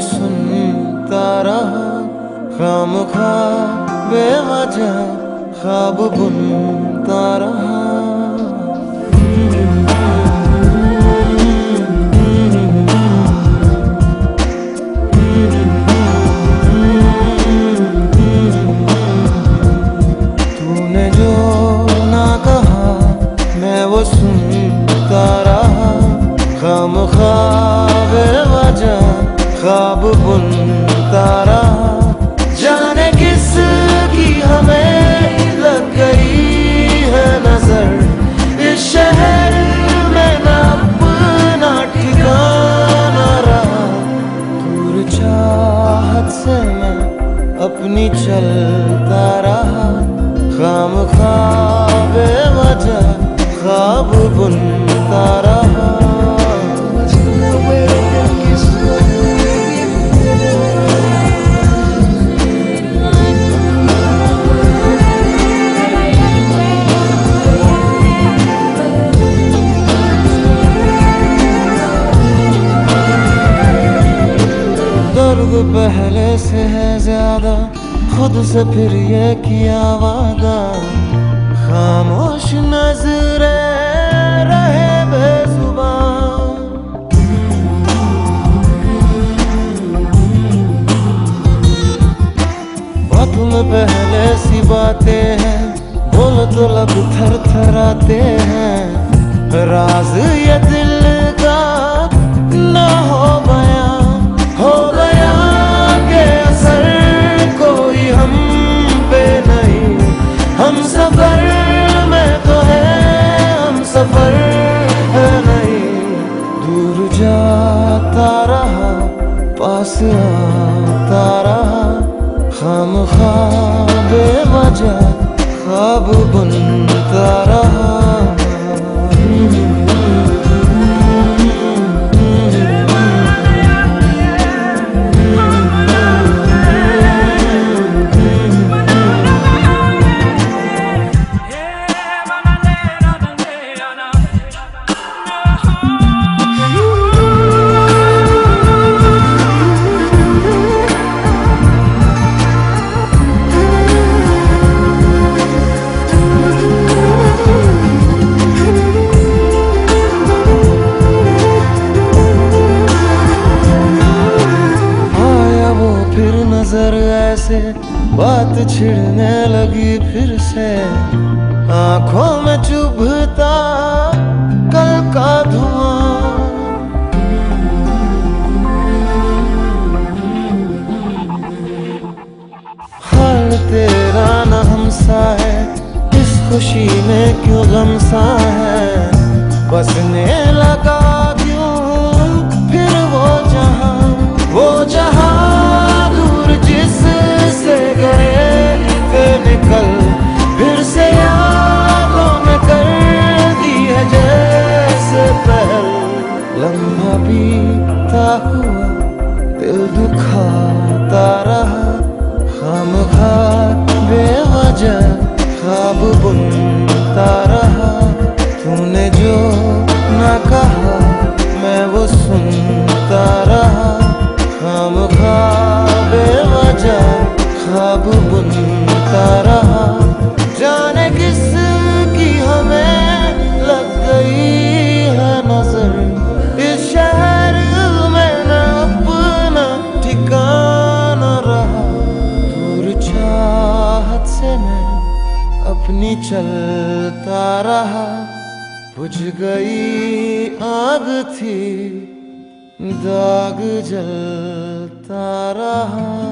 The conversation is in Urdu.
سنتا رہا خام خواہ بے وجہ خواب بنتا رہا۔ خواب بنتا رہا جانے کس کی ہمیں لگ گئی ہے نظر۔ اس شہر میں نہ اپنا ٹھکانا رہا۔ دور چاہت سے میں اپنی چلتا رہا۔ خام خواب وجہ، خواب درد پہلے سے ہے زیادہ، خود سے پھر یہ کیا وعدہ؟ خاموش نظر رہے بے زبان پہلے سی باتیں ہیں، بول تو لب تھر تھراتے ہیں۔ راز یہ دل خواہ بے وجہ خواب بنتا رہا۔ چھڑنے لگی پھر سے۔ آنکھوں میں چبھتا کل کا دھواں۔ حال تیرا نہ ہمسا ہے، اس خوشی میں کیوں غمسا ہے؟ بسنے لگا جیتا ہوا دل دکھاتا رہا۔ خام خا بے وجہ خواب بنتا چلتا رہا بجھ گئی آگ تھی داغ جلتا رہا